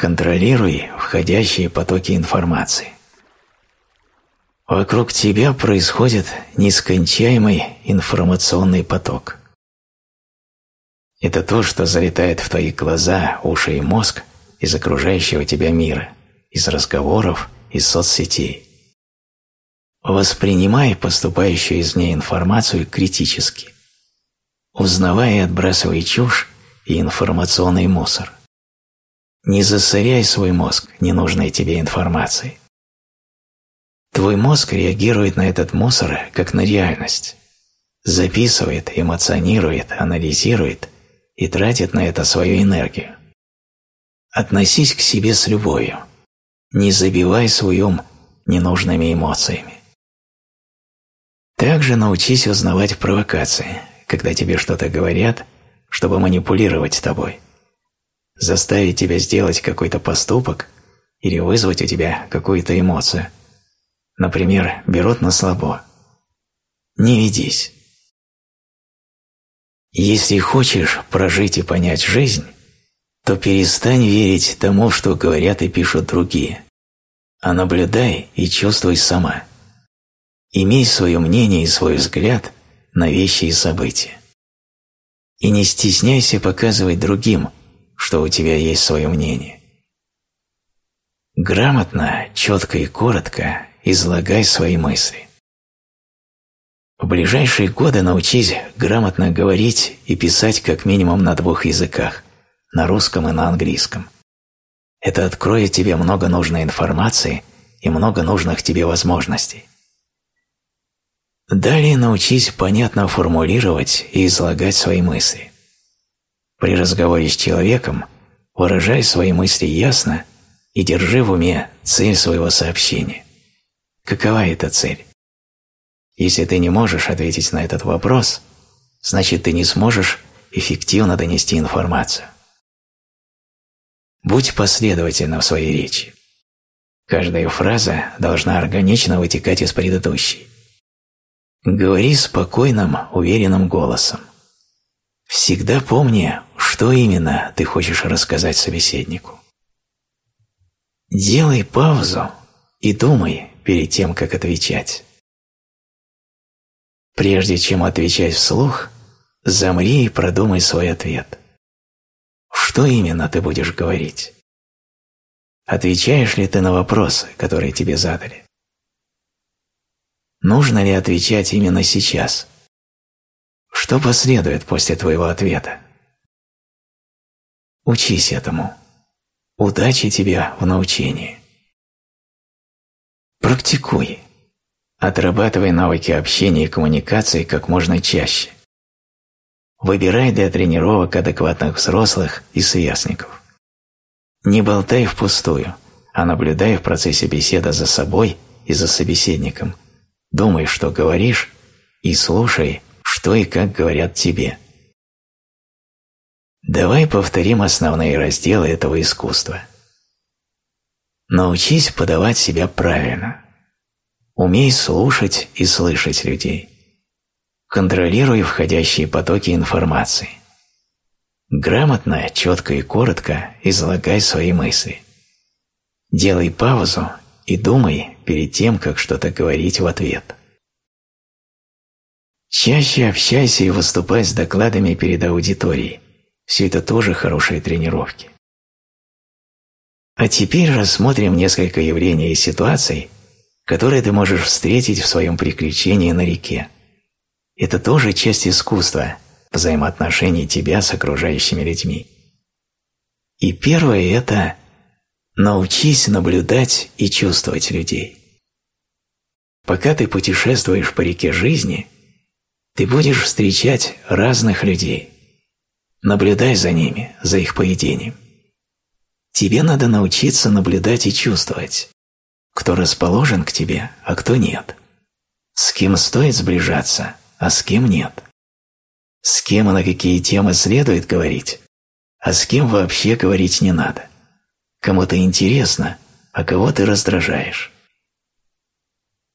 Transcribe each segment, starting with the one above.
Контролируй входящие потоки информации. Вокруг тебя происходит нескончаемый информационный поток. Это то, что залетает в твои глаза, уши и мозг из окружающего тебя мира, из разговоров, из соцсетей. Воспринимай поступающую из ней информацию критически. Узнавай и отбрасывай чушь и информационный мусор. Не засоряй свой мозг ненужной тебе информацией. Твой мозг реагирует на этот мусор как на реальность. Записывает, эмоционирует, анализирует и тратит на это свою энергию. Относись к себе с любовью. Не забивай свой ум ненужными эмоциями. Также научись узнавать провокации, когда тебе что-то говорят, чтобы манипулировать тобой, заставить тебя сделать какой-то поступок или вызвать у тебя какую-то эмоцию. Например, берут на слабо. Не ведись. Если хочешь прожить и понять жизнь, то перестань верить тому, что говорят и пишут другие, а наблюдай и чувствуй сама. Имей свое мнение и свой взгляд на вещи и события. И не стесняйся показывать другим, что у тебя есть свое мнение. Грамотно, четко и коротко излагай свои мысли. В ближайшие годы научись грамотно говорить и писать как минимум на двух языках – на русском и на английском. Это откроет тебе много нужной информации и много нужных тебе возможностей. Далее научись понятно формулировать и излагать свои мысли. При разговоре с человеком выражай свои мысли ясно и держи в уме цель своего сообщения. Какова эта цель? Если ты не можешь ответить на этот вопрос, значит ты не сможешь эффективно донести информацию. Будь последовательна в своей речи. Каждая фраза должна органично вытекать из предыдущей. Говори спокойным, уверенным голосом. Всегда помни, что именно ты хочешь рассказать собеседнику. Делай паузу и думай перед тем, как отвечать. Прежде чем отвечать вслух, замри и продумай свой ответ. Что именно ты будешь говорить? Отвечаешь ли ты на вопросы, которые тебе задали? Нужно ли отвечать именно сейчас? Что последует после твоего ответа? Учись этому. Удачи тебе в научении. Практикуй. Отрабатывай навыки общения и коммуникации как можно чаще. Выбирай для тренировок адекватных взрослых и сверстников. Не болтай впустую, а наблюдай в процессе беседы за собой и за собеседником – Думай, что говоришь, и слушай, что и как говорят тебе. Давай повторим основные разделы этого искусства. Научись подавать себя правильно. Умей слушать и слышать людей. Контролируй входящие потоки информации. Грамотно, четко и коротко излагай свои мысли. Делай паузу и думай перед тем, как что-то говорить в ответ. Чаще общайся и выступай с докладами перед аудиторией. Все это тоже хорошие тренировки. А теперь рассмотрим несколько явлений и ситуаций, которые ты можешь встретить в своем приключении на реке. Это тоже часть искусства, взаимоотношений тебя с окружающими людьми. И первое – это научись наблюдать и чувствовать людей. Пока ты путешествуешь по реке жизни, ты будешь встречать разных людей. Наблюдай за ними, за их поведением. Тебе надо научиться наблюдать и чувствовать, кто расположен к тебе, а кто нет. С кем стоит сближаться, а с кем нет. С кем и на какие темы следует говорить, а с кем вообще говорить не надо. Кому то интересно, а кого ты раздражаешь.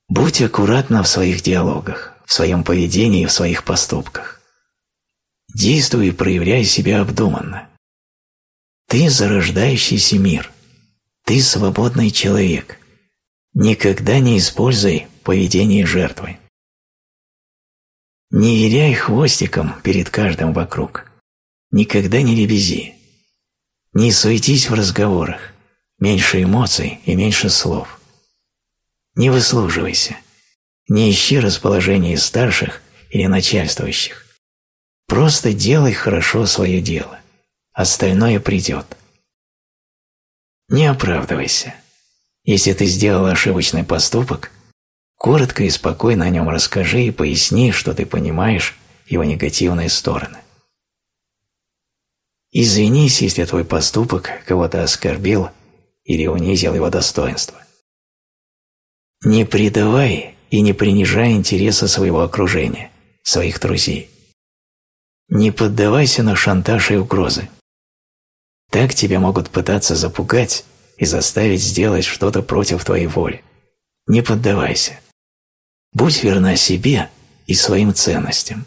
Будь аккуратна в своих диалогах, в своем поведении и в своих поступках. Действуй и проявляй себя обдуманно. Ты зарождающийся мир – Ты свободный человек. Никогда не используй поведение жертвы. Не виляй хвостиком перед каждым вокруг. Никогда не лебези. Не суетись в разговорах. Меньше эмоций и меньше слов. Не выслуживайся. Не ищи расположения старших или начальствующих. Просто делай хорошо свое дело. Остальное придет. Не оправдывайся. Если ты сделал ошибочный поступок, коротко и спокойно о нем расскажи и поясни, что ты понимаешь его негативные стороны. Извинись, если твой поступок кого-то оскорбил или унизил его достоинство. Не предавай и не принижай интереса своего окружения, своих друзей. Не поддавайся на шантаж и угрозы. Так тебя могут пытаться запугать и заставить сделать что-то против твоей воли. Не поддавайся. Будь верна себе и своим ценностям.